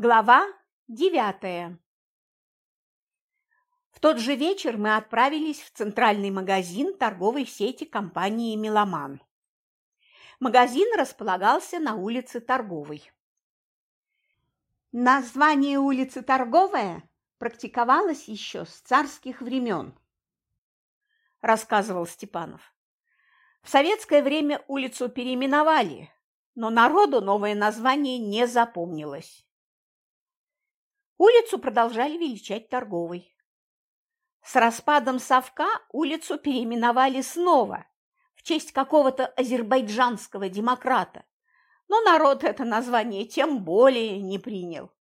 Глава девятая В тот же вечер мы отправились в центральный магазин торговой сети компании «Меломан». Магазин располагался на улице Торговой. Название улицы Торговая практиковалось еще с царских времен, рассказывал Степанов. В советское время улицу переименовали, но народу новое название не запомнилось. Улицу продолжали величать торговой. С распадом совка улицу переименовали снова в честь какого-то азербайджанского демократа, но народ это название тем более не принял.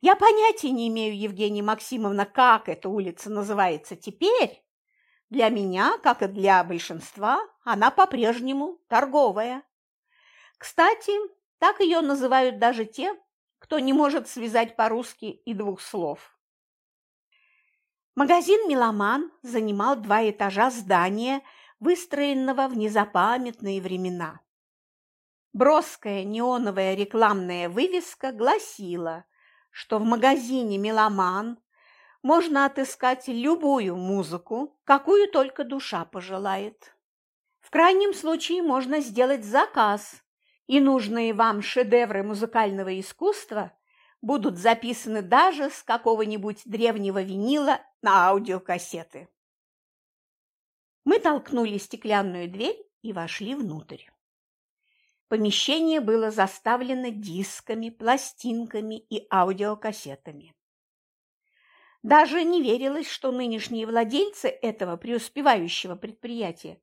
Я понятия не имею, Евгения Максимовна, как эта улица называется теперь. Для меня, как и для большинства, она по-прежнему торговая. Кстати, так ее называют даже те, кто не может связать по-русски и двух слов. Магазин «Меломан» занимал два этажа здания, выстроенного в незапамятные времена. Броская неоновая рекламная вывеска гласила, что в магазине «Меломан» можно отыскать любую музыку, какую только душа пожелает. В крайнем случае можно сделать заказ и нужные вам шедевры музыкального искусства будут записаны даже с какого-нибудь древнего винила на аудиокассеты. Мы толкнули стеклянную дверь и вошли внутрь. Помещение было заставлено дисками, пластинками и аудиокассетами. Даже не верилось, что нынешние владельцы этого преуспевающего предприятия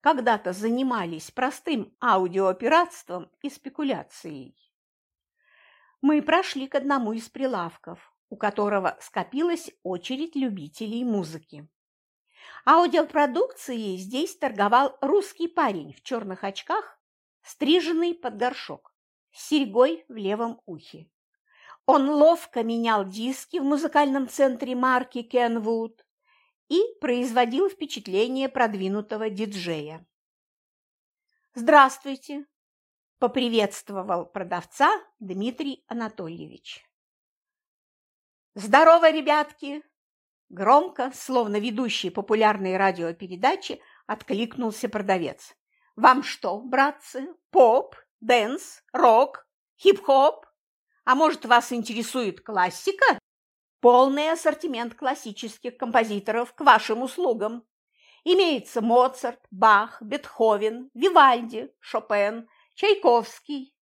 когда-то занимались простым аудиопиратством и спекуляцией. Мы прошли к одному из прилавков, у которого скопилась очередь любителей музыки. Аудиопродукцией здесь торговал русский парень в черных очках, стриженный под горшок, с серьгой в левом ухе. Он ловко менял диски в музыкальном центре марки Кенвуд, и производил впечатление продвинутого диджея. «Здравствуйте!» – поприветствовал продавца Дмитрий Анатольевич. «Здорово, ребятки!» Громко, словно ведущий популярной радиопередачи, откликнулся продавец. «Вам что, братцы, поп, дэнс, рок, хип-хоп? А может, вас интересует классика?» Полный ассортимент классических композиторов к вашим услугам. Имеется Моцарт, Бах, Бетховен, Вивальди, Шопен, Чайковский.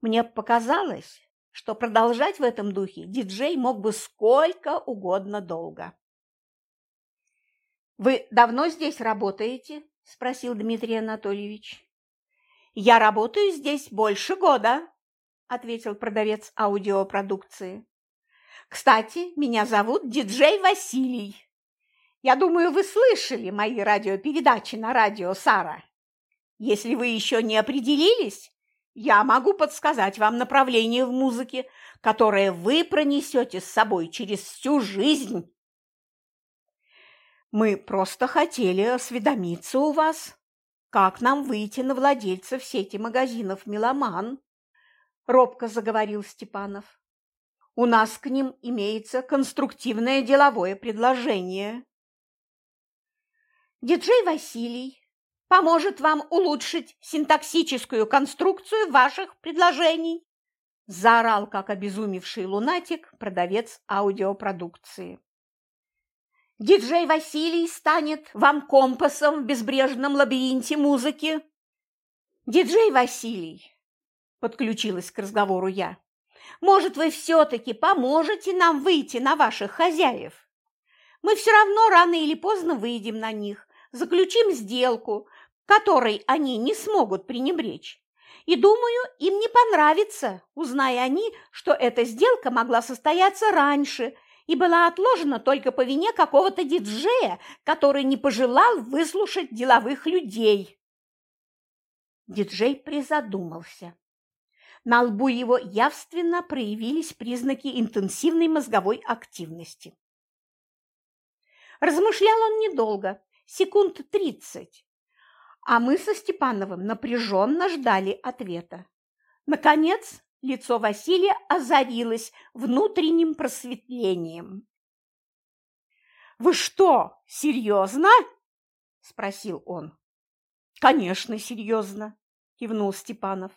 Мне показалось, что продолжать в этом духе диджей мог бы сколько угодно долго. «Вы давно здесь работаете?» – спросил Дмитрий Анатольевич. «Я работаю здесь больше года», – ответил продавец аудиопродукции. Кстати, меня зовут диджей Василий. Я думаю, вы слышали мои радиопередачи на радио Сара. Если вы еще не определились, я могу подсказать вам направление в музыке, которое вы пронесете с собой через всю жизнь. Мы просто хотели осведомиться у вас, как нам выйти на владельца сети магазинов «Меломан», – робко заговорил Степанов. У нас к ним имеется конструктивное деловое предложение. Диджей Василий поможет вам улучшить синтаксическую конструкцию ваших предложений, заорал, как обезумевший лунатик, продавец аудиопродукции. Диджей Василий станет вам компасом в безбрежном лабиринте музыки. Диджей Василий, подключилась к разговору я. Может, вы все-таки поможете нам выйти на ваших хозяев? Мы все равно рано или поздно выйдем на них, заключим сделку, которой они не смогут пренебречь. И думаю, им не понравится, узная они, что эта сделка могла состояться раньше и была отложена только по вине какого-то диджея, который не пожелал выслушать деловых людей. Диджей призадумался. На лбу его явственно проявились признаки интенсивной мозговой активности. Размышлял он недолго, секунд тридцать, а мы со Степановым напряженно ждали ответа. Наконец лицо Василия озарилось внутренним просветлением. «Вы что, серьезно?» – спросил он. «Конечно, серьезно», – кивнул Степанов.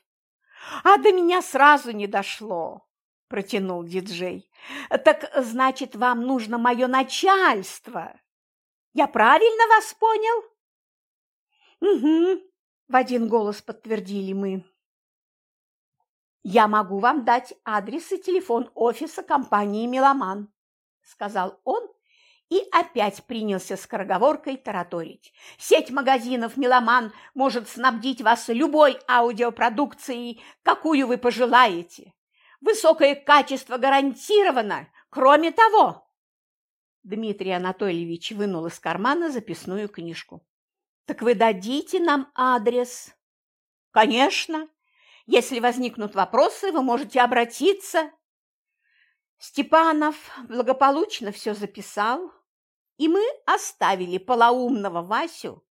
«А до меня сразу не дошло», – протянул диджей. «Так, значит, вам нужно мое начальство. Я правильно вас понял?» «Угу», – в один голос подтвердили мы. «Я могу вам дать адрес и телефон офиса компании «Меломан», – сказал он и опять принялся скороговоркой тараторить. Сеть магазинов «Меломан» может снабдить вас любой аудиопродукцией, какую вы пожелаете. Высокое качество гарантировано. Кроме того, Дмитрий Анатольевич вынул из кармана записную книжку. Так вы дадите нам адрес? Конечно. Если возникнут вопросы, вы можете обратиться. Степанов благополучно все записал, и мы оставили полоумного Васю,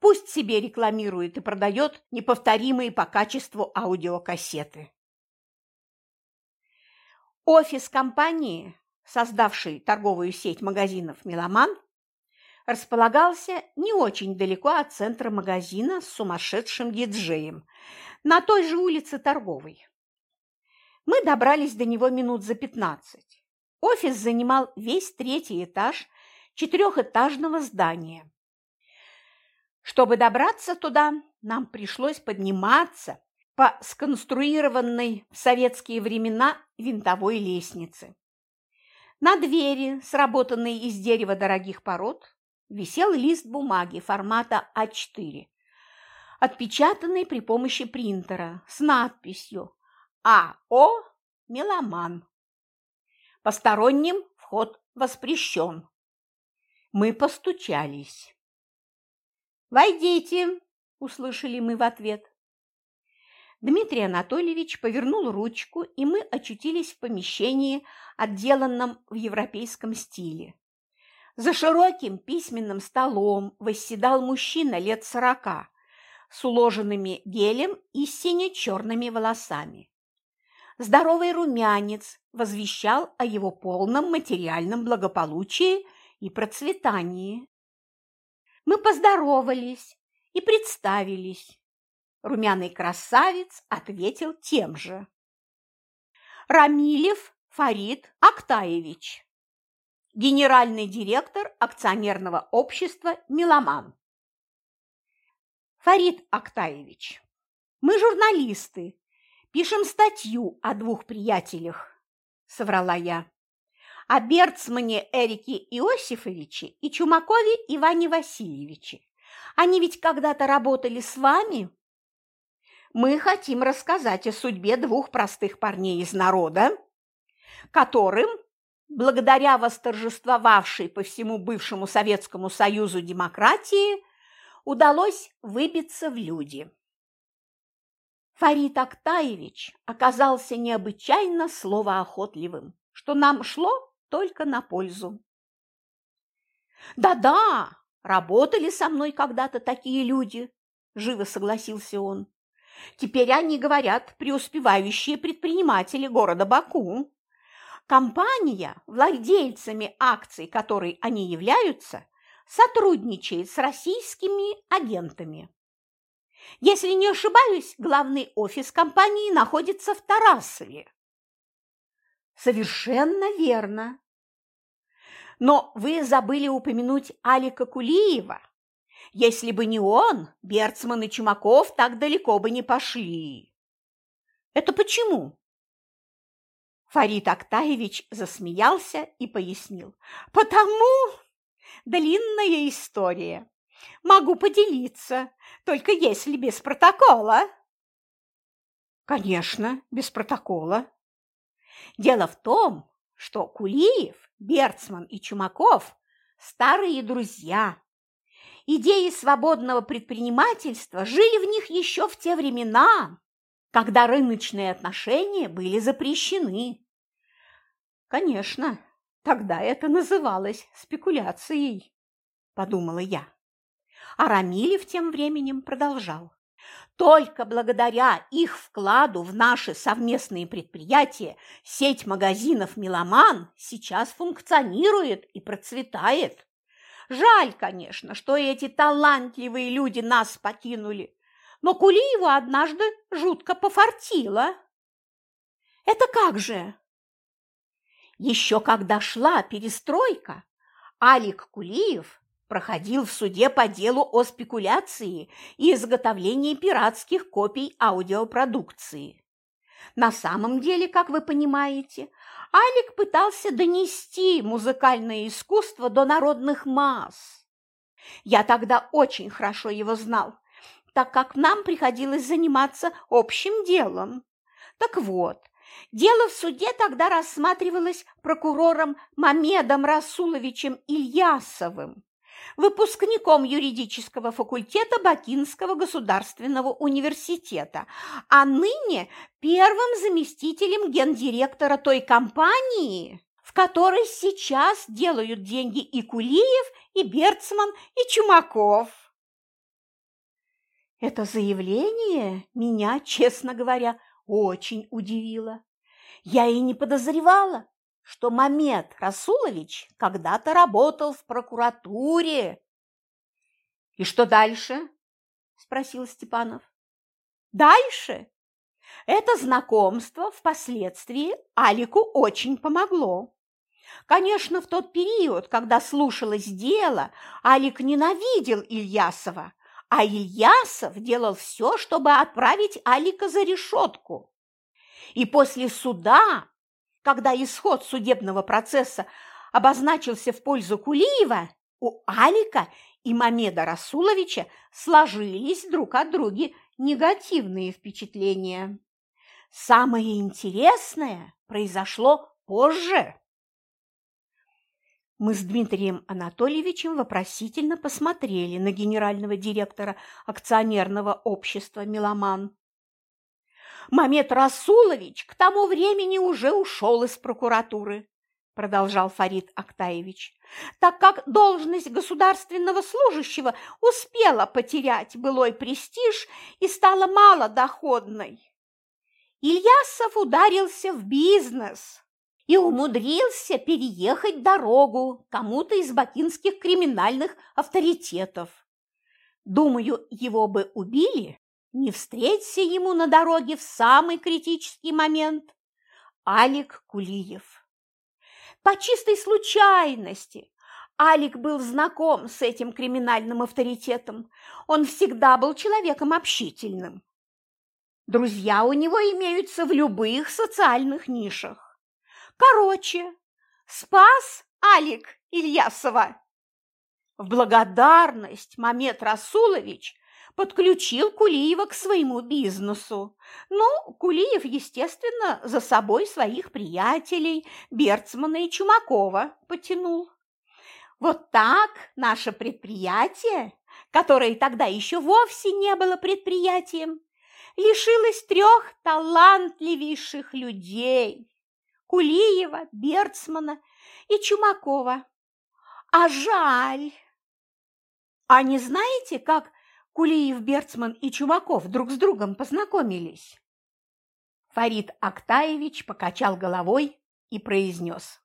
пусть себе рекламирует и продает неповторимые по качеству аудиокассеты. Офис компании, создавшей торговую сеть магазинов «Меломан», располагался не очень далеко от центра магазина с сумасшедшим диджеем, на той же улице Торговой. Мы добрались до него минут за пятнадцать. Офис занимал весь третий этаж четырехэтажного здания. Чтобы добраться туда, нам пришлось подниматься по сконструированной в советские времена винтовой лестнице. На двери, сработанной из дерева дорогих пород, висел лист бумаги формата А4, отпечатанный при помощи принтера с надписью «АО Меломан». Посторонним вход воспрещен. Мы постучались. «Войдите!» – услышали мы в ответ. Дмитрий Анатольевич повернул ручку, и мы очутились в помещении, отделанном в европейском стиле. За широким письменным столом восседал мужчина лет сорока с уложенными гелем и сине-черными волосами. Здоровый румянец возвещал о его полном материальном благополучии – и процветании. Мы поздоровались и представились. Румяный красавец ответил тем же. Рамилев Фарид Актаевич, генеральный директор акционерного общества «Меломан». Фарид Актаевич, мы журналисты, пишем статью о двух приятелях, соврала я о Берцмане Эрике Иосифовиче и Чумакове Иване Васильевиче. Они ведь когда-то работали с вами. Мы хотим рассказать о судьбе двух простых парней из народа, которым, благодаря восторжествовавшей по всему бывшему Советскому Союзу демократии, удалось выбиться в люди. Фарид Актаевич оказался необычайно словоохотливым, что нам шло только на пользу. «Да-да, работали со мной когда-то такие люди», – живо согласился он. «Теперь они, говорят, преуспевающие предприниматели города Баку. Компания, владельцами акций которой они являются, сотрудничает с российскими агентами. Если не ошибаюсь, главный офис компании находится в Тарасове. Совершенно верно. Но вы забыли упомянуть Алика Кулиева. Если бы не он, Берцман и Чумаков так далеко бы не пошли. Это почему? Фарид Актаевич засмеялся и пояснил. Потому длинная история. Могу поделиться, только если без протокола. Конечно, без протокола. Дело в том, что Кулиев, Берцман и Чумаков – старые друзья. Идеи свободного предпринимательства жили в них еще в те времена, когда рыночные отношения были запрещены. Конечно, тогда это называлось спекуляцией, подумала я. А Рамилев тем временем продолжал. Только благодаря их вкладу в наши совместные предприятия сеть магазинов «Меломан» сейчас функционирует и процветает. Жаль, конечно, что эти талантливые люди нас покинули, но Кулиеву однажды жутко пофартило. Это как же? Еще когда шла перестройка, Алик Кулиев проходил в суде по делу о спекуляции и изготовлении пиратских копий аудиопродукции. На самом деле, как вы понимаете, Алик пытался донести музыкальное искусство до народных масс. Я тогда очень хорошо его знал, так как нам приходилось заниматься общим делом. Так вот, дело в суде тогда рассматривалось прокурором Мамедом Расуловичем Ильясовым, выпускником юридического факультета Бакинского государственного университета, а ныне первым заместителем гендиректора той компании, в которой сейчас делают деньги и Кулиев, и Берцман, и Чумаков. Это заявление меня, честно говоря, очень удивило. Я и не подозревала, что Мамед Расулович когда-то работал в прокуратуре. «И что дальше?» – спросил Степанов. «Дальше? Это знакомство впоследствии Алику очень помогло. Конечно, в тот период, когда слушалось дело, Алик ненавидел Ильясова, а Ильясов делал все, чтобы отправить Алика за решетку. И после суда когда исход судебного процесса обозначился в пользу Кулиева, у Алика и Мамеда Расуловича сложились друг от друга негативные впечатления. Самое интересное произошло позже. Мы с Дмитрием Анатольевичем вопросительно посмотрели на генерального директора акционерного общества «Меломан». Мамед Расулович к тому времени уже ушел из прокуратуры, продолжал Фарид Актаевич, так как должность государственного служащего успела потерять былой престиж и стала малодоходной. Ильясов ударился в бизнес и умудрился переехать дорогу кому-то из бакинских криминальных авторитетов. Думаю, его бы убили, не встреться ему на дороге в самый критический момент Алик Кулиев. По чистой случайности Алик был знаком с этим криминальным авторитетом. Он всегда был человеком общительным. Друзья у него имеются в любых социальных нишах. Короче, спас Алик Ильясова. В благодарность Мамед Расулович подключил Кулиева к своему бизнесу. Ну, Кулиев, естественно, за собой своих приятелей Берцмана и Чумакова потянул. Вот так наше предприятие, которое тогда еще вовсе не было предприятием, лишилось трех талантливейших людей – Кулиева, Берцмана и Чумакова. А жаль! А не знаете, как Кулиев, Берцман и Чумаков друг с другом познакомились? Фарид Актаевич покачал головой и произнес.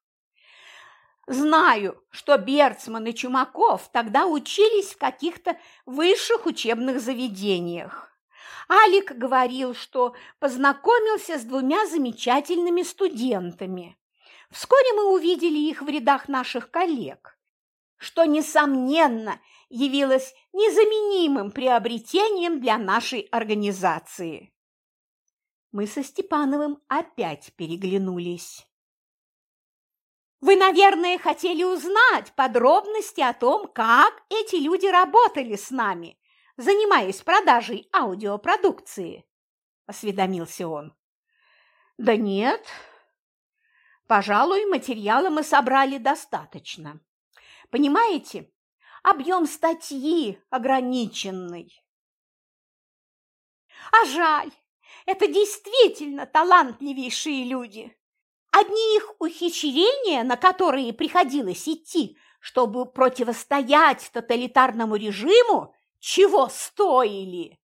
Знаю, что Берцман и Чумаков тогда учились в каких-то высших учебных заведениях. Алик говорил, что познакомился с двумя замечательными студентами. Вскоре мы увидели их в рядах наших коллег, что, несомненно, явилось незаменимым приобретением для нашей организации. Мы со Степановым опять переглянулись. Вы, наверное, хотели узнать подробности о том, как эти люди работали с нами, занимаясь продажей аудиопродукции, осведомился он. Да нет. Пожалуй, материала мы собрали достаточно. Понимаете, объем статьи ограниченный. А жаль, это действительно талантливейшие люди. Одни их ухищрения, на которые приходилось идти, чтобы противостоять тоталитарному режиму, чего стоили.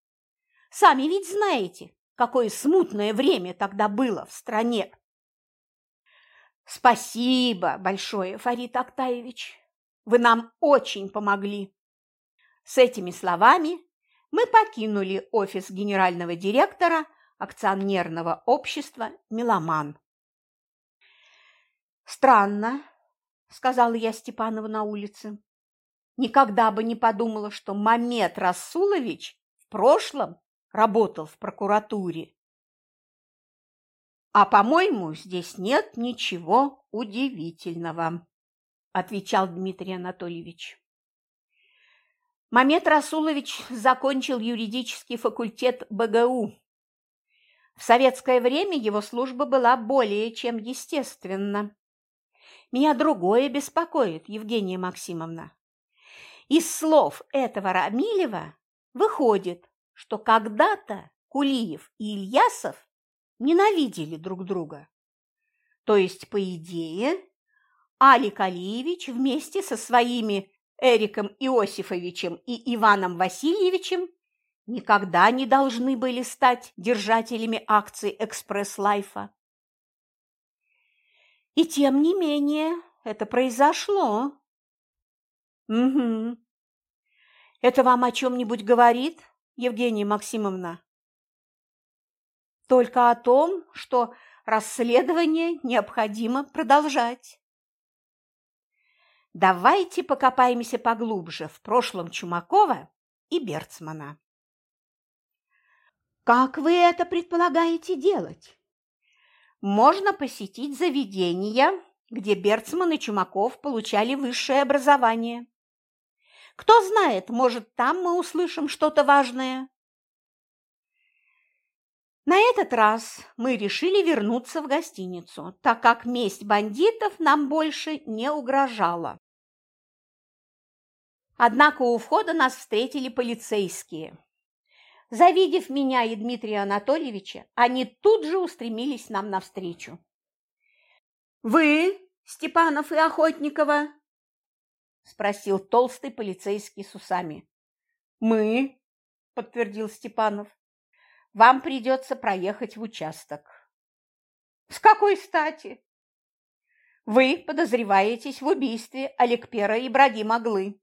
Сами ведь знаете, какое смутное время тогда было в стране. Спасибо большое, Фарид Актаевич. Вы нам очень помогли. С этими словами мы покинули офис генерального директора акционерного общества «Меломан». «Странно», – сказала я Степанову на улице. «Никогда бы не подумала, что Мамед Расулович в прошлом работал в прокуратуре. А, по-моему, здесь нет ничего удивительного, отвечал Дмитрий Анатольевич. Мамед Расулович закончил юридический факультет БГУ. В советское время его служба была более чем естественна. Меня другое беспокоит, Евгения Максимовна. Из слов этого Рамилева выходит, что когда-то Кулиев и Ильясов ненавидели друг друга. То есть, по идее, Алик Алиевич вместе со своими Эриком Иосифовичем и Иваном Васильевичем никогда не должны были стать держателями акций «Экспресс-лайфа». И тем не менее это произошло. Угу. Это вам о чем-нибудь говорит? Евгения Максимовна? Только о том, что расследование необходимо продолжать. Давайте покопаемся поглубже в прошлом Чумакова и Берцмана. Как вы это предполагаете делать? Можно посетить заведения, где Берцман и Чумаков получали высшее образование. Кто знает, может, там мы услышим что-то важное. На этот раз мы решили вернуться в гостиницу, так как месть бандитов нам больше не угрожала. Однако у входа нас встретили полицейские. Завидев меня и Дмитрия Анатольевича, они тут же устремились нам навстречу. «Вы, Степанов и Охотникова?» спросил толстый полицейский с усами. Мы, подтвердил Степанов. Вам придется проехать в участок. С какой стати? Вы подозреваетесь в убийстве Аликпера Ибрагима Аглы.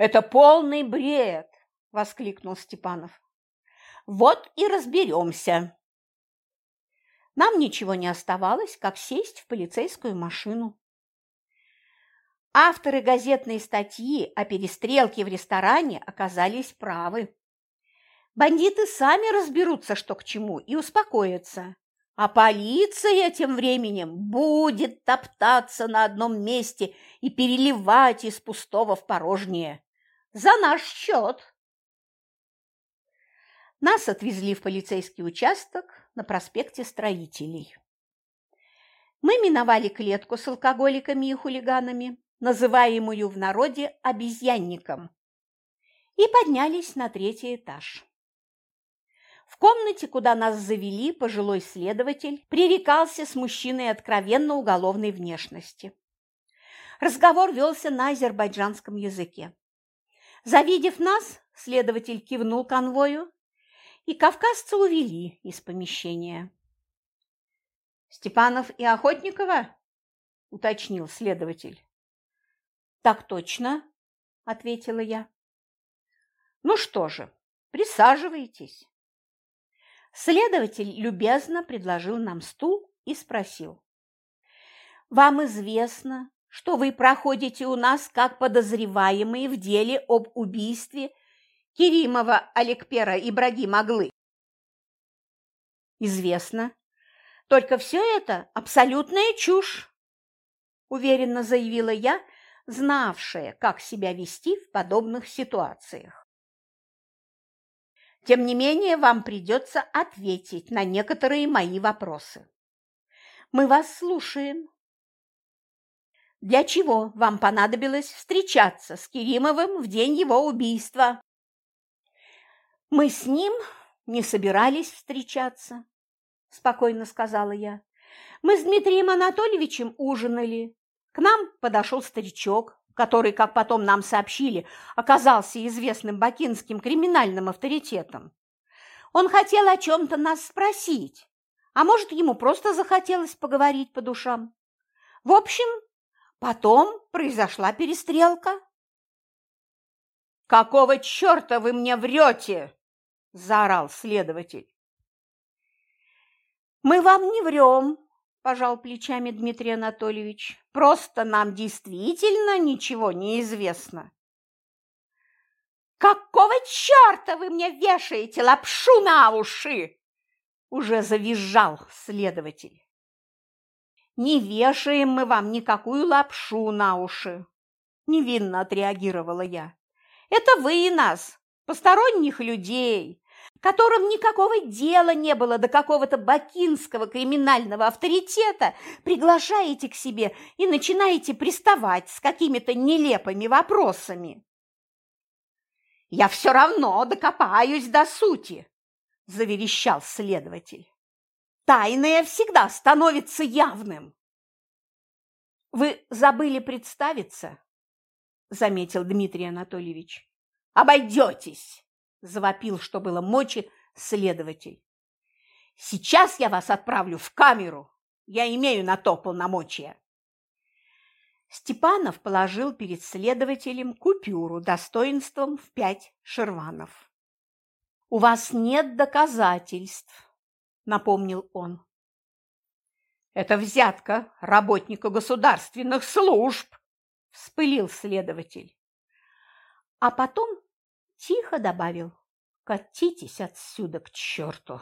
Это полный бред, воскликнул Степанов. Вот и разберемся. Нам ничего не оставалось, как сесть в полицейскую машину. Авторы газетной статьи о перестрелке в ресторане оказались правы. Бандиты сами разберутся, что к чему, и успокоятся. А полиция тем временем будет топтаться на одном месте и переливать из пустого в порожнее. За наш счет. Нас отвезли в полицейский участок на проспекте Строителей. Мы миновали клетку с алкоголиками и хулиганами, называемую в народе обезьянником, и поднялись на третий этаж. В комнате, куда нас завели, пожилой следователь пререкался с мужчиной откровенно уголовной внешности. Разговор велся на азербайджанском языке. Завидев нас, следователь кивнул конвою, и кавказца увели из помещения. «Степанов и Охотникова?» – уточнил следователь. Так точно, ответила я. Ну что же, присаживайтесь. Следователь любезно предложил нам стул и спросил. Вам известно, что вы проходите у нас как подозреваемые в деле об убийстве Керимова Алекпера Ибрагима Аглы? Известно. Только все это абсолютная чушь, уверенно заявила я, знавшая, как себя вести в подобных ситуациях. Тем не менее, вам придется ответить на некоторые мои вопросы. Мы вас слушаем. Для чего вам понадобилось встречаться с Керимовым в день его убийства? Мы с ним не собирались встречаться, спокойно сказала я. Мы с Дмитрием Анатольевичем ужинали, к нам подошел старичок, который, как потом нам сообщили, оказался известным бакинским криминальным авторитетом. Он хотел о чем-то нас спросить, а может, ему просто захотелось поговорить по душам. В общем, потом произошла перестрелка. «Какого черта вы мне врете?» – заорал следователь. «Мы вам не врем», – пожал плечами Дмитрий Анатольевич. «Просто нам действительно ничего не известно». «Какого черта вы мне вешаете лапшу на уши?» Уже завизжал следователь. «Не вешаем мы вам никакую лапшу на уши», – невинно отреагировала я. «Это вы нас, посторонних людей, которым никакого дела не было до какого-то бакинского криминального авторитета, приглашаете к себе и начинаете приставать с какими-то нелепыми вопросами. «Я все равно докопаюсь до сути», – заверещал следователь. «Тайное всегда становится явным». «Вы забыли представиться?» – заметил Дмитрий Анатольевич. «Обойдетесь!» – завопил, что было мочи, следователь. «Сейчас я вас отправлю в камеру. Я имею на то полномочия». Степанов положил перед следователем купюру достоинством в пять шерванов. «У вас нет доказательств», – напомнил он. «Это взятка работника государственных служб», – вспылил следователь. А потом тихо добавил «Катитесь отсюда к черту!»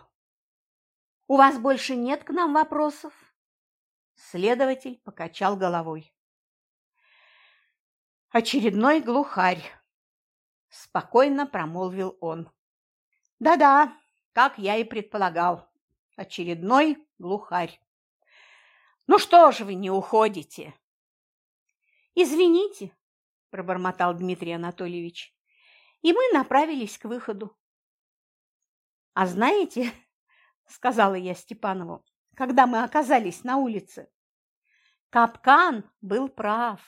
«У вас больше нет к нам вопросов?» Следователь покачал головой. «Очередной глухарь!» – спокойно промолвил он. «Да-да, как я и предполагал, очередной глухарь. Ну что же вы не уходите?» «Извините», – пробормотал Дмитрий Анатольевич и мы направились к выходу. «А знаете, — сказала я Степанову, когда мы оказались на улице, — Капкан был прав.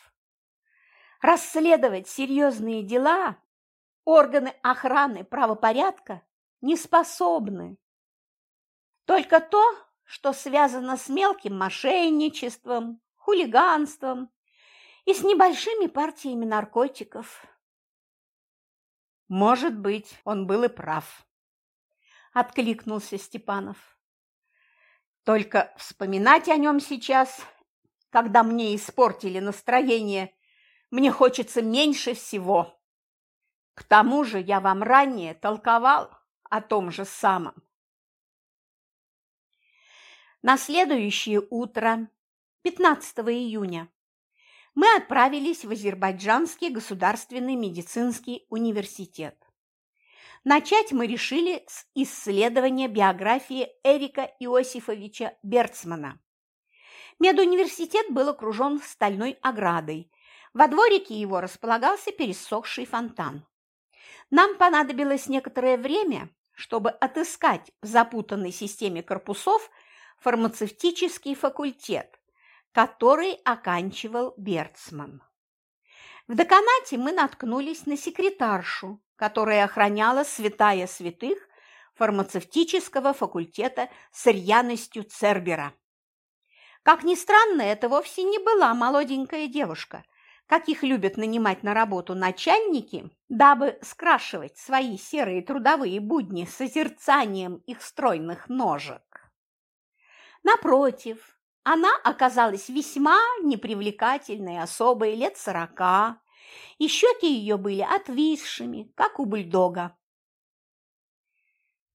Расследовать серьезные дела органы охраны правопорядка не способны. Только то, что связано с мелким мошенничеством, хулиганством и с небольшими партиями наркотиков. Может быть, он был и прав. Откликнулся Степанов. Только вспоминать о нем сейчас, когда мне испортили настроение, мне хочется меньше всего. К тому же я вам ранее толковал о том же самом. На следующее утро, 15 июня, мы отправились в Азербайджанский государственный медицинский университет. Начать мы решили с исследования биографии Эрика Иосифовича Берцмана. Медуниверситет был окружен стальной оградой. Во дворике его располагался пересохший фонтан. Нам понадобилось некоторое время, чтобы отыскать в запутанной системе корпусов фармацевтический факультет, который оканчивал Берцман. В деканате мы наткнулись на секретаршу, которая охраняла святая святых фармацевтического факультета с рьяностью Цербера. Как ни странно, это вовсе не была молоденькая девушка, каких любят нанимать на работу начальники, дабы скрашивать свои серые трудовые будни созерцанием их стройных ножек. Напротив, она оказалась весьма непривлекательной особой лет сорока, и щеки ее были отвисшими, как у бульдога.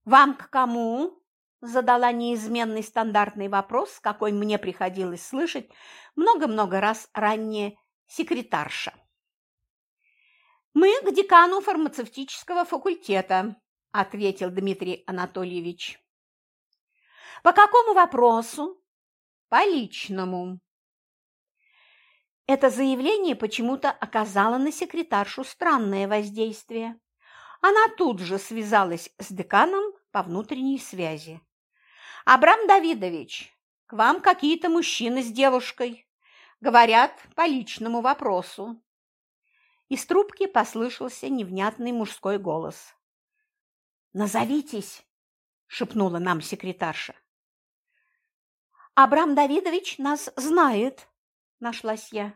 «Вам к кому?» – задала неизменный стандартный вопрос, какой мне приходилось слышать много-много раз ранее секретарша. «Мы к декану фармацевтического факультета», – ответил Дмитрий Анатольевич. «По какому вопросу?» По личному. Это заявление почему-то оказало на секретаршу странное воздействие. Она тут же связалась с деканом по внутренней связи. «Абрам Давидович, к вам какие-то мужчины с девушкой. Говорят, по личному вопросу». Из трубки послышался невнятный мужской голос. «Назовитесь!» – шепнула нам секретарша. «Абрам Давидович нас знает», – нашлась я.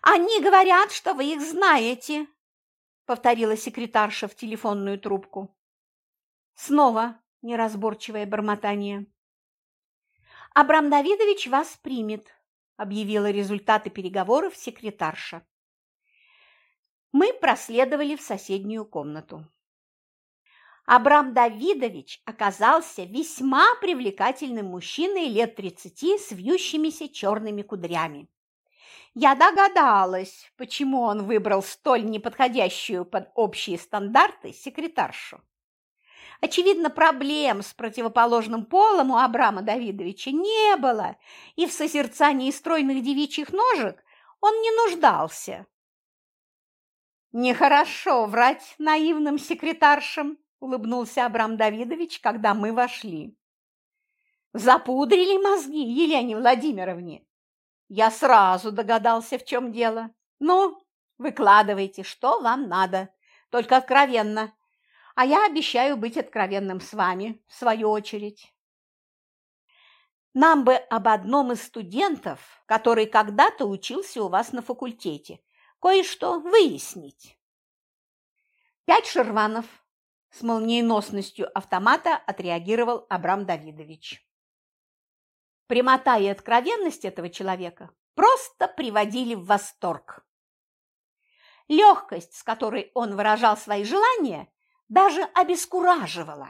«Они говорят, что вы их знаете», – повторила секретарша в телефонную трубку. Снова неразборчивое бормотание. «Абрам Давидович вас примет», – объявила результаты переговоров секретарша. Мы проследовали в соседнюю комнату. Абрам Давидович оказался весьма привлекательным мужчиной лет тридцати с вьющимися черными кудрями. Я догадалась, почему он выбрал столь неподходящую под общие стандарты секретаршу. Очевидно, проблем с противоположным полом у Абрама Давидовича не было, и в созерцании стройных девичьих ножек он не нуждался. Нехорошо врать наивным секретаршам, улыбнулся Абрам Давидович, когда мы вошли. Запудрили мозги Елене Владимировне. Я сразу догадался, в чем дело. Ну, выкладывайте, что вам надо, только откровенно. А я обещаю быть откровенным с вами, в свою очередь. Нам бы об одном из студентов, который когда-то учился у вас на факультете, кое-что выяснить. Пять шерванов, с молниеносностью автомата отреагировал Абрам Давидович. Прямота и откровенность этого человека просто приводили в восторг. Легкость, с которой он выражал свои желания, даже обескураживала.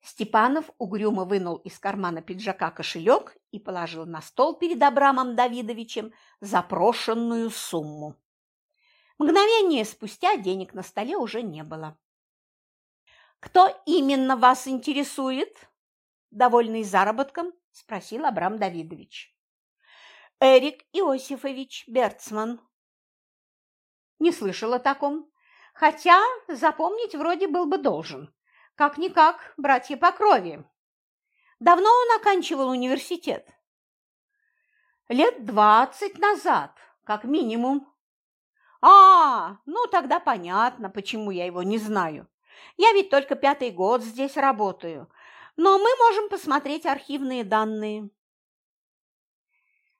Степанов угрюмо вынул из кармана пиджака кошелек и положил на стол перед Абрамом Давидовичем запрошенную сумму. Мгновение спустя денег на столе уже не было. «Кто именно вас интересует?» Довольный заработком, спросил Абрам Давидович. «Эрик Иосифович Берцман». Не слышал о таком, хотя запомнить вроде был бы должен. Как-никак, братья по крови. Давно он оканчивал университет? Лет двадцать назад, как минимум. А, ну тогда понятно, почему я его не знаю. Я ведь только пятый год здесь работаю, но мы можем посмотреть архивные данные.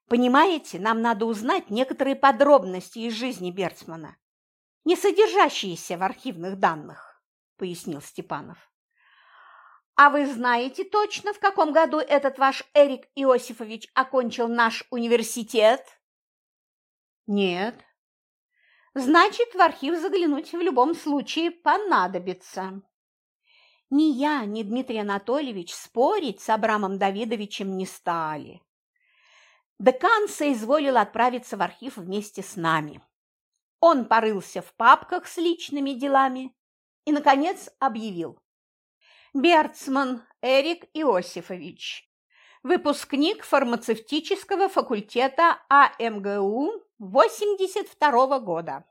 Понимаете, нам надо узнать некоторые подробности из жизни Берцмана, не содержащиеся в архивных данных, пояснил Степанов. А вы знаете точно, в каком году этот ваш Эрик Иосифович окончил наш университет? Нет, Значит, в архив заглянуть в любом случае понадобится. Ни я, ни Дмитрий Анатольевич спорить с Абрамом Давидовичем не стали. Декан соизволил отправиться в архив вместе с нами. Он порылся в папках с личными делами и, наконец, объявил. Берцман Эрик Иосифович, выпускник фармацевтического факультета АМГУ 82 года.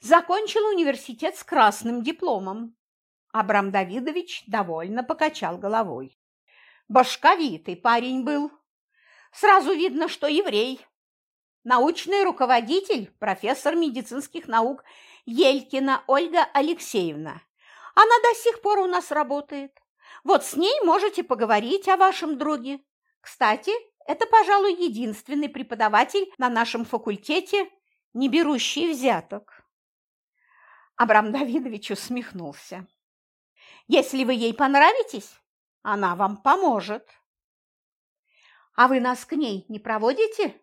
Закончил университет с красным дипломом. Абрам Давидович довольно покачал головой. Башковитый парень был. Сразу видно, что еврей. Научный руководитель, профессор медицинских наук Елькина Ольга Алексеевна. Она до сих пор у нас работает. Вот с ней можете поговорить о вашем друге. Кстати, это, пожалуй, единственный преподаватель на нашем факультете, не берущий взяток. Абрам Давидович усмехнулся. Если вы ей понравитесь, она вам поможет. А вы нас к ней не проводите?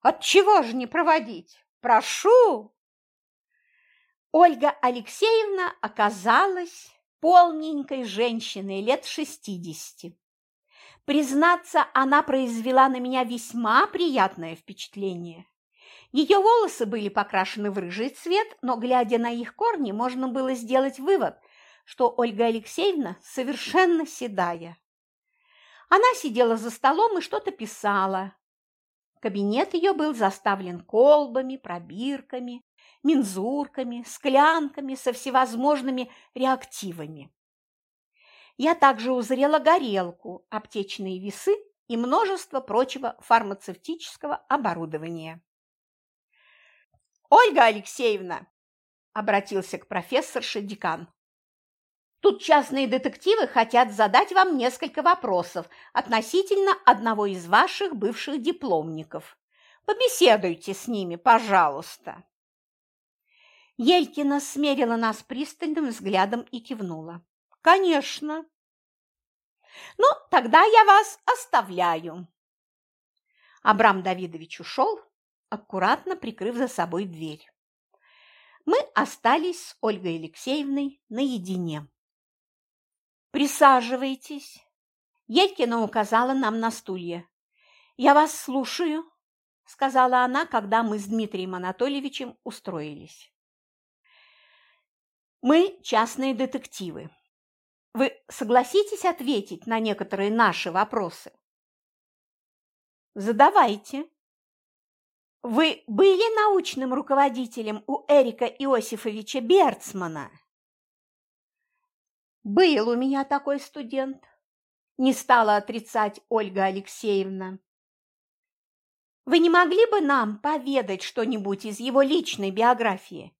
Отчего же не проводить? Прошу. Ольга Алексеевна оказалась полненькой женщиной лет шестидесяти. Признаться, она произвела на меня весьма приятное впечатление. Ее волосы были покрашены в рыжий цвет, но, глядя на их корни, можно было сделать вывод, что Ольга Алексеевна совершенно седая. Она сидела за столом и что-то писала. Кабинет ее был заставлен колбами, пробирками, мензурками, склянками со всевозможными реактивами я также узрела горелку, аптечные весы и множество прочего фармацевтического оборудования. Ольга Алексеевна, обратился к профессорше декан. Тут частные детективы хотят задать вам несколько вопросов относительно одного из ваших бывших дипломников. Побеседуйте с ними, пожалуйста. Елькина смерила нас пристальным взглядом и кивнула. Конечно. Ну, тогда я вас оставляю. Абрам Давидович ушел, аккуратно прикрыв за собой дверь. Мы остались с Ольгой Алексеевной наедине. «Присаживайтесь», – Елькина указала нам на стулья. «Я вас слушаю», – сказала она, когда мы с Дмитрием Анатольевичем устроились. «Мы частные детективы. Вы согласитесь ответить на некоторые наши вопросы?» Задавайте. Вы были научным руководителем у Эрика Иосифовича Берцмана? Был у меня такой студент, не стала отрицать Ольга Алексеевна. Вы не могли бы нам поведать что-нибудь из его личной биографии?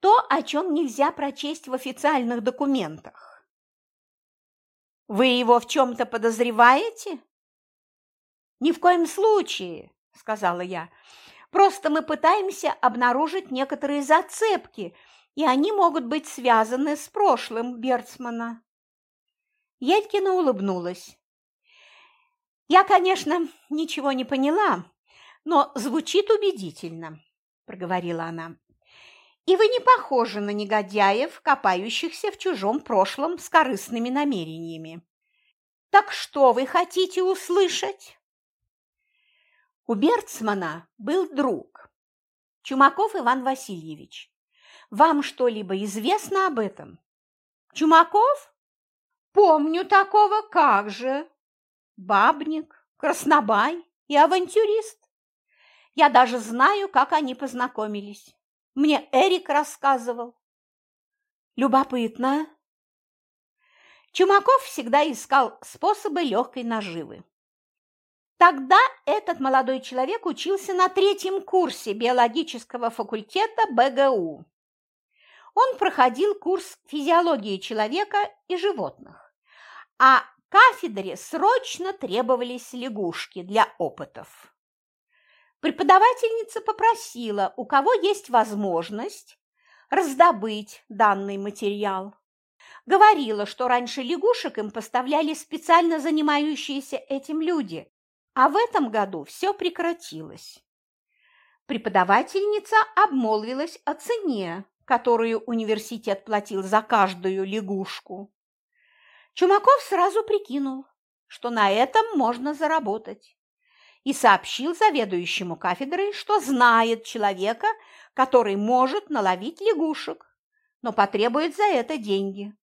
То, о чем нельзя прочесть в официальных документах. Вы его в чем-то подозреваете? «Ни в коем случае», – сказала я. «Просто мы пытаемся обнаружить некоторые зацепки, и они могут быть связаны с прошлым Берцмана». Едькина улыбнулась. «Я, конечно, ничего не поняла, но звучит убедительно», – проговорила она. «И вы не похожи на негодяев, копающихся в чужом прошлом с корыстными намерениями. Так что вы хотите услышать?» У Берцмана был друг. Чумаков Иван Васильевич. Вам что-либо известно об этом? Чумаков? Помню такого, как же. Бабник, краснобай и авантюрист. Я даже знаю, как они познакомились. Мне Эрик рассказывал. Любопытно. Чумаков всегда искал способы легкой наживы. Тогда этот молодой человек учился на третьем курсе биологического факультета БГУ. Он проходил курс физиологии человека и животных, а кафедре срочно требовались лягушки для опытов. Преподавательница попросила, у кого есть возможность, раздобыть данный материал. Говорила, что раньше лягушек им поставляли специально занимающиеся этим люди, а в этом году все прекратилось. Преподавательница обмолвилась о цене, которую университет платил за каждую лягушку. Чумаков сразу прикинул, что на этом можно заработать, и сообщил заведующему кафедрой, что знает человека, который может наловить лягушек, но потребует за это деньги.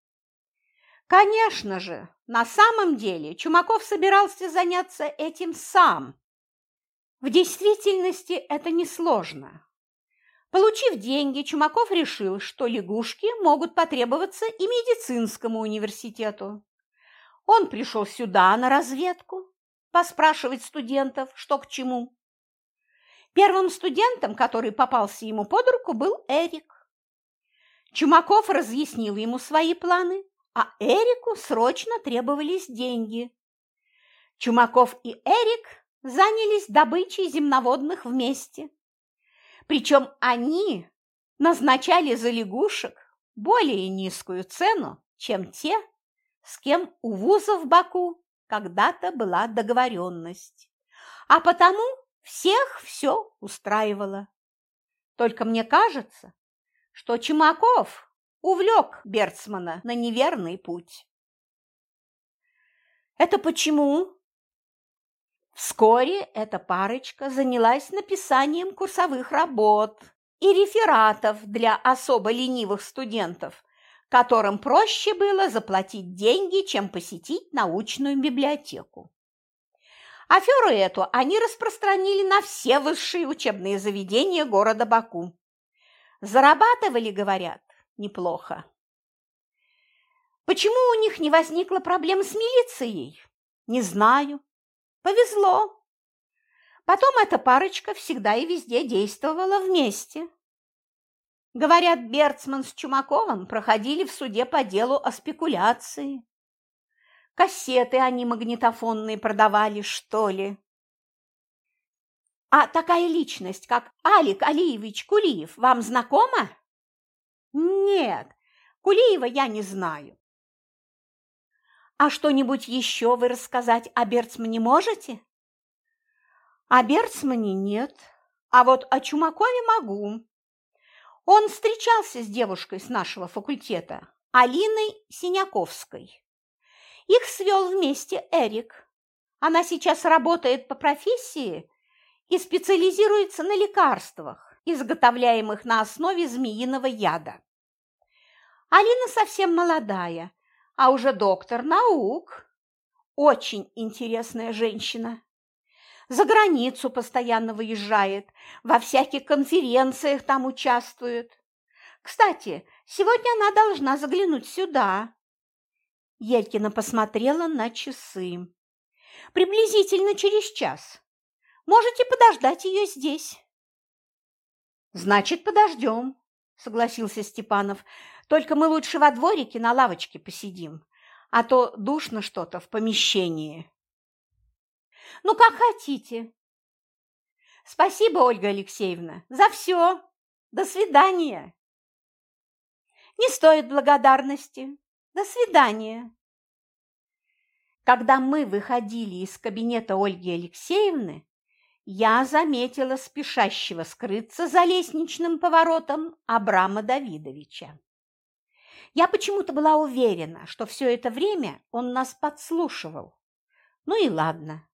Конечно же, на самом деле Чумаков собирался заняться этим сам. В действительности это несложно. Получив деньги, Чумаков решил, что лягушки могут потребоваться и медицинскому университету. Он пришел сюда на разведку, поспрашивать студентов, что к чему. Первым студентом, который попался ему под руку, был Эрик. Чумаков разъяснил ему свои планы, а Эрику срочно требовались деньги. Чумаков и Эрик занялись добычей земноводных вместе. Причем они назначали за лягушек более низкую цену, чем те, с кем у вуза в Баку когда-то была договоренность. А потому всех все устраивало. Только мне кажется, что Чумаков увлек Берцмана на неверный путь. Это почему? Вскоре эта парочка занялась написанием курсовых работ и рефератов для особо ленивых студентов, которым проще было заплатить деньги, чем посетить научную библиотеку. Аферу эту они распространили на все высшие учебные заведения города Баку. Зарабатывали, говорят, неплохо. Почему у них не возникло проблем с милицией? Не знаю. Повезло. Потом эта парочка всегда и везде действовала вместе, Говорят, Берцман с Чумаковым проходили в суде по делу о спекуляции. Кассеты они магнитофонные продавали, что ли. А такая личность, как Алик Алиевич Кулиев, вам знакома? Нет, Кулиева я не знаю. А что-нибудь еще вы рассказать о Берцмане можете? О Берцмане нет, а вот о Чумакове могу. Он встречался с девушкой с нашего факультета, Алиной Синяковской. Их свел вместе Эрик. Она сейчас работает по профессии и специализируется на лекарствах, изготовляемых на основе змеиного яда. Алина совсем молодая, а уже доктор наук. Очень интересная женщина. За границу постоянно выезжает, во всяких конференциях там участвует. Кстати, сегодня она должна заглянуть сюда. Елькина посмотрела на часы. Приблизительно через час. Можете подождать ее здесь. Значит, подождем, согласился Степанов. Только мы лучше во дворике на лавочке посидим, а то душно что-то в помещении. Ну, как хотите. Спасибо, Ольга Алексеевна, за все. До свидания. Не стоит благодарности. До свидания. Когда мы выходили из кабинета Ольги Алексеевны, я заметила спешащего скрыться за лестничным поворотом Абрама Давидовича. Я почему-то была уверена, что все это время он нас подслушивал. Ну и ладно.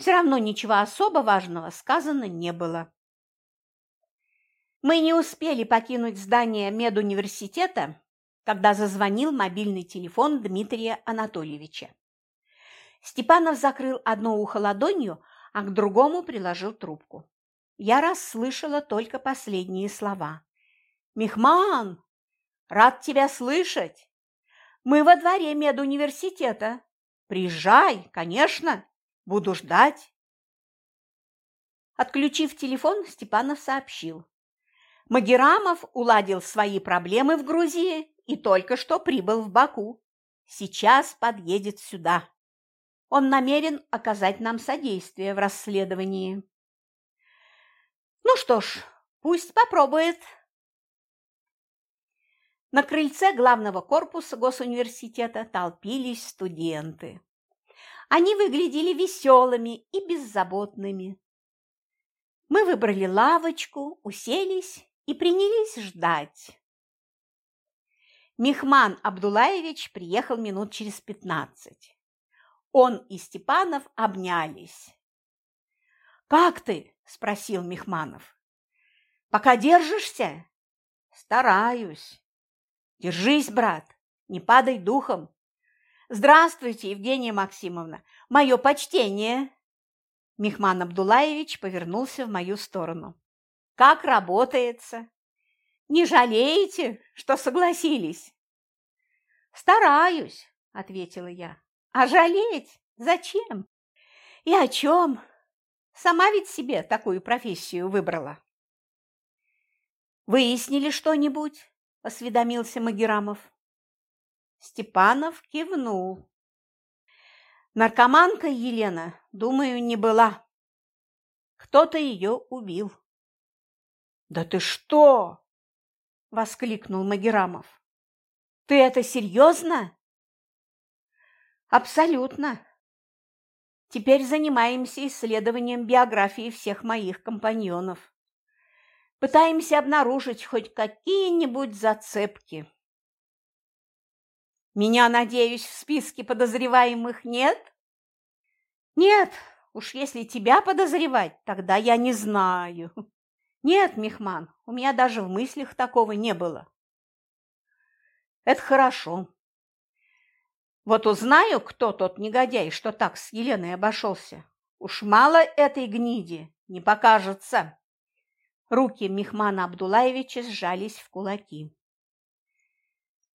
Все равно ничего особо важного сказано не было. Мы не успели покинуть здание медуниверситета, когда зазвонил мобильный телефон Дмитрия Анатольевича. Степанов закрыл одно ухо ладонью, а к другому приложил трубку. Я расслышала только последние слова. «Мехман, рад тебя слышать! Мы во дворе медуниверситета. Приезжай, конечно!» Буду ждать. Отключив телефон, Степанов сообщил. Магерамов уладил свои проблемы в Грузии и только что прибыл в Баку. Сейчас подъедет сюда. Он намерен оказать нам содействие в расследовании. Ну что ж, пусть попробует. На крыльце главного корпуса госуниверситета толпились студенты. Они выглядели веселыми и беззаботными. Мы выбрали лавочку, уселись и принялись ждать. Мехман Абдулаевич приехал минут через пятнадцать. Он и Степанов обнялись. «Как ты?» – спросил Мехманов. «Пока держишься?» «Стараюсь». «Держись, брат, не падай духом. Здравствуйте, Евгения Максимовна. Мое почтение. Мехман Абдулаевич повернулся в мою сторону. Как работается? Не жалеете, что согласились? Стараюсь, ответила я. А жалеть зачем? И о чем? Сама ведь себе такую профессию выбрала. Выяснили что-нибудь? осведомился Магерамов. Степанов кивнул. Наркоманка Елена, думаю, не была. Кто-то ее убил. «Да ты что?» – воскликнул Магерамов. «Ты это серьезно?» «Абсолютно. Теперь занимаемся исследованием биографии всех моих компаньонов. Пытаемся обнаружить хоть какие-нибудь зацепки». Меня, надеюсь, в списке подозреваемых нет? Нет, уж если тебя подозревать, тогда я не знаю. Нет, Мехман, у меня даже в мыслях такого не было. Это хорошо. Вот узнаю, кто тот негодяй, что так с Еленой обошелся. Уж мало этой гниди, не покажется. Руки Мехмана Абдулаевича сжались в кулаки.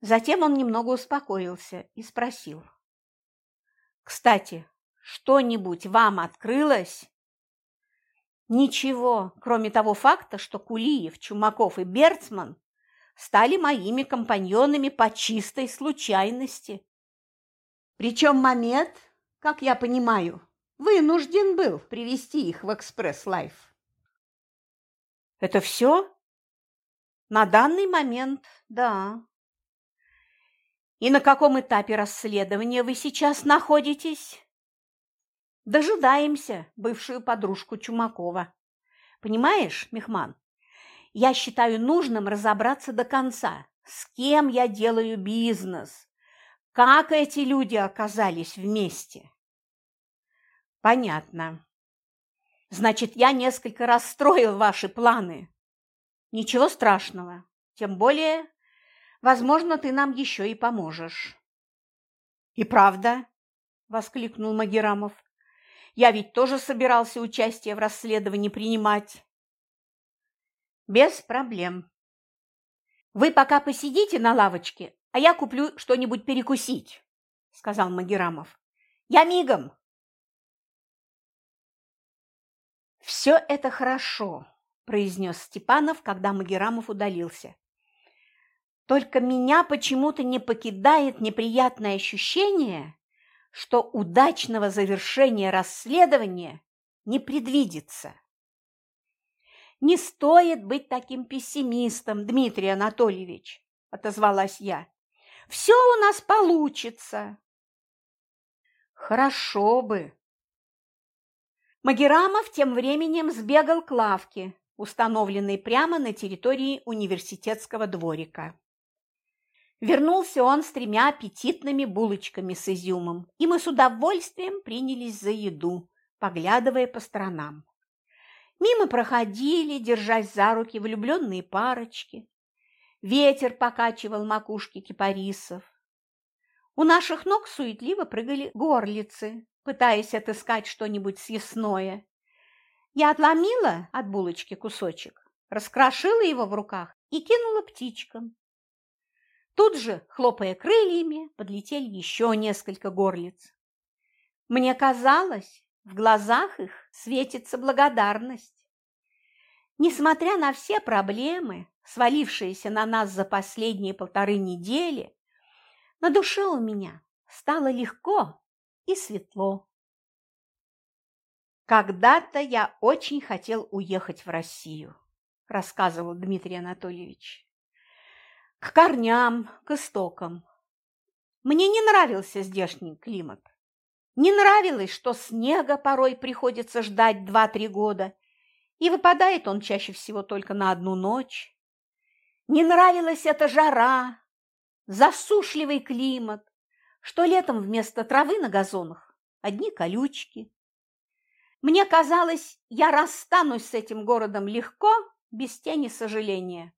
Затем он немного успокоился и спросил. «Кстати, что-нибудь вам открылось?» Ничего, кроме того факта, что Кулиев, Чумаков и Берцман стали моими компаньонами по чистой случайности. Причем момент, как я понимаю, вынужден был привести их в экспресс-лайф. Это все? На данный момент, да. И на каком этапе расследования вы сейчас находитесь? Дожидаемся бывшую подружку Чумакова. Понимаешь, Мехман, я считаю нужным разобраться до конца, с кем я делаю бизнес, как эти люди оказались вместе. Понятно. Значит, я несколько расстроил ваши планы. Ничего страшного. Тем более, возможно, ты нам еще и поможешь. И правда, воскликнул Магерамов. Я ведь тоже собирался участие в расследовании принимать. Без проблем. Вы пока посидите на лавочке, а я куплю что-нибудь перекусить, сказал Магерамов. Я мигом. Все это хорошо, произнес Степанов, когда Магерамов удалился. Только меня почему-то не покидает неприятное ощущение, что удачного завершения расследования не предвидится. Не стоит быть таким пессимистом, Дмитрий Анатольевич, отозвалась я. Все у нас получится. Хорошо бы. Магерамов тем временем сбегал к лавке, установленной прямо на территории университетского дворика. Вернулся он с тремя аппетитными булочками с изюмом, и мы с удовольствием принялись за еду, поглядывая по сторонам. Мимо проходили, держась за руки, влюбленные парочки. Ветер покачивал макушки кипарисов. У наших ног суетливо прыгали горлицы, пытаясь отыскать что-нибудь съестное. Я отломила от булочки кусочек, раскрошила его в руках и кинула птичкам. Тут же, хлопая крыльями, подлетели еще несколько горлиц. Мне казалось, в глазах их светится благодарность. Несмотря на все проблемы, свалившиеся на нас за последние полторы недели, на душе у меня стало легко и светло. Когда-то я очень хотел уехать в Россию, рассказывал Дмитрий Анатольевич к корням, к истокам. Мне не нравился здешний климат. Не нравилось, что снега порой приходится ждать два-три года, и выпадает он чаще всего только на одну ночь. Не нравилась эта жара, засушливый климат, что летом вместо травы на газонах одни колючки. Мне казалось, я расстанусь с этим городом легко, без тени сожаления.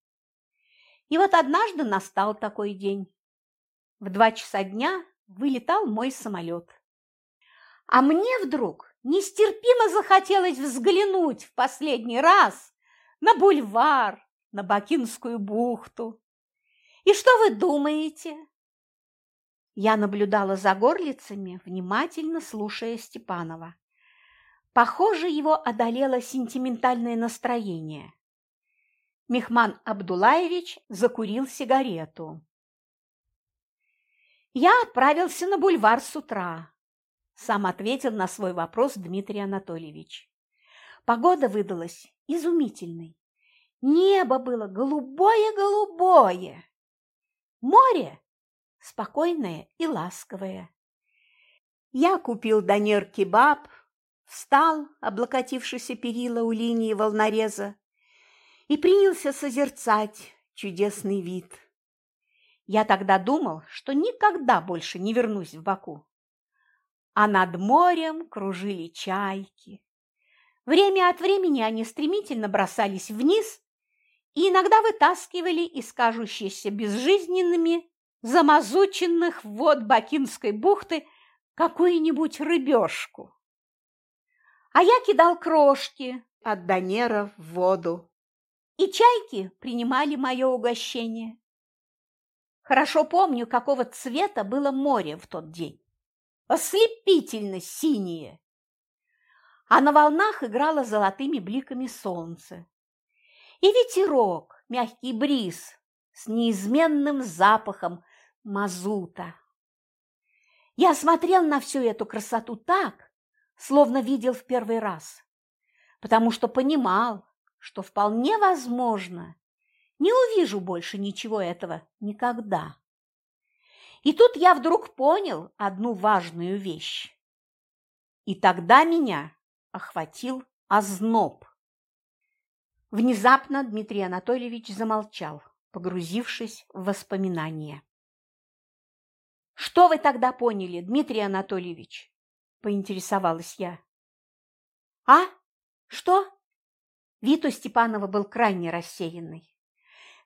И вот однажды настал такой день. В два часа дня вылетал мой самолет. А мне вдруг нестерпимо захотелось взглянуть в последний раз на бульвар, на Бакинскую бухту. И что вы думаете? Я наблюдала за горлицами, внимательно слушая Степанова. Похоже, его одолело сентиментальное настроение. Мехман Абдулаевич закурил сигарету. «Я отправился на бульвар с утра», – сам ответил на свой вопрос Дмитрий Анатольевич. Погода выдалась изумительной. Небо было голубое-голубое. Море спокойное и ласковое. Я купил донер-кебаб, встал, облокотившийся перила у линии волнореза, и принялся созерцать чудесный вид. Я тогда думал, что никогда больше не вернусь в Баку. А над морем кружили чайки. Время от времени они стремительно бросались вниз и иногда вытаскивали из кажущейся безжизненными замазученных вод Бакинской бухты какую-нибудь рыбешку. А я кидал крошки от Донера в воду и чайки принимали мое угощение. Хорошо помню, какого цвета было море в тот день. Ослепительно синее. а на волнах играло золотыми бликами солнце. И ветерок, мягкий бриз с неизменным запахом мазута. Я смотрел на всю эту красоту так, словно видел в первый раз, потому что понимал, что вполне возможно, не увижу больше ничего этого никогда. И тут я вдруг понял одну важную вещь. И тогда меня охватил озноб. Внезапно Дмитрий Анатольевич замолчал, погрузившись в воспоминания. «Что вы тогда поняли, Дмитрий Анатольевич?» – поинтересовалась я. «А? Что?» Вид у Степанова был крайне рассеянный.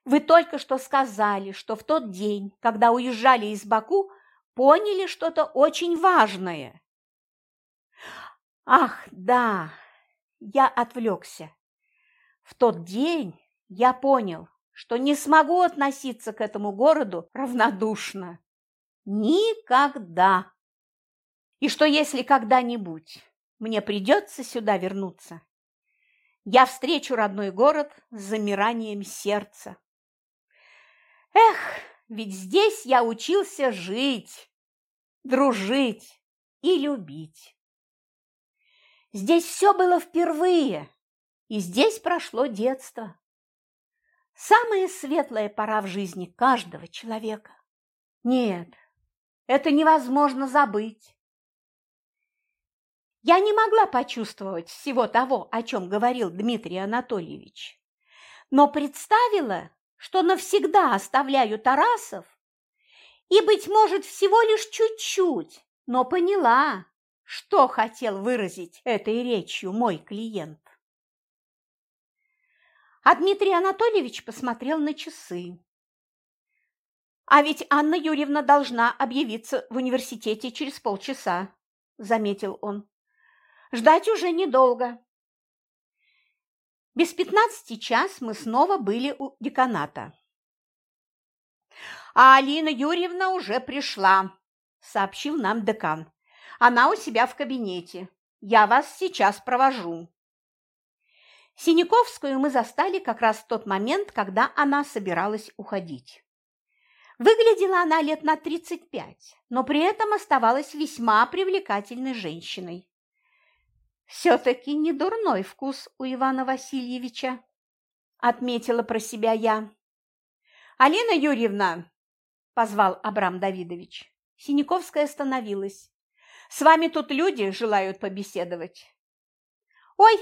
«Вы только что сказали, что в тот день, когда уезжали из Баку, поняли что-то очень важное». Ах, да, я отвлекся. В тот день я понял, что не смогу относиться к этому городу равнодушно. Никогда. И что если когда-нибудь мне придется сюда вернуться, я встречу родной город с замиранием сердца. Эх, ведь здесь я учился жить, дружить и любить. Здесь все было впервые, и здесь прошло детство. Самая светлая пора в жизни каждого человека. Нет, это невозможно забыть. Я не могла почувствовать всего того, о чем говорил Дмитрий Анатольевич, но представила, что навсегда оставляю Тарасов и, быть может, всего лишь чуть-чуть, но поняла, что хотел выразить этой речью мой клиент. А Дмитрий Анатольевич посмотрел на часы. «А ведь Анна Юрьевна должна объявиться в университете через полчаса», – заметил он. «Ждать уже недолго». Без пятнадцати час мы снова были у деканата. «А Алина Юрьевна уже пришла», – сообщил нам декан. Она у себя в кабинете. Я вас сейчас провожу. Синяковскую мы застали как раз в тот момент, когда она собиралась уходить. Выглядела она лет на 35, но при этом оставалась весьма привлекательной женщиной. «Все-таки не дурной вкус у Ивана Васильевича», – отметила про себя я. «Алина Юрьевна!» – позвал Абрам Давидович. Синяковская остановилась. С вами тут люди желают побеседовать. Ой,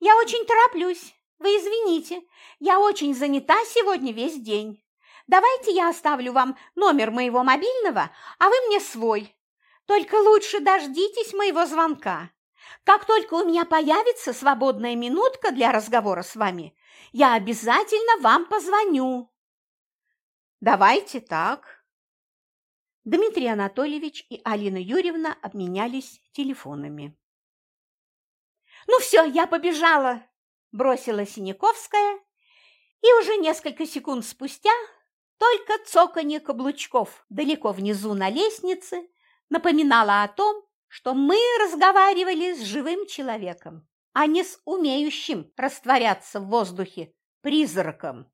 я очень тороплюсь. Вы извините, я очень занята сегодня весь день. Давайте я оставлю вам номер моего мобильного, а вы мне свой. Только лучше дождитесь моего звонка. Как только у меня появится свободная минутка для разговора с вами, я обязательно вам позвоню. Давайте так, Дмитрий Анатольевич и Алина Юрьевна обменялись телефонами. «Ну все, я побежала!» – бросила Синяковская, и уже несколько секунд спустя только цоканье каблучков далеко внизу на лестнице напоминало о том, что мы разговаривали с живым человеком, а не с умеющим растворяться в воздухе призраком.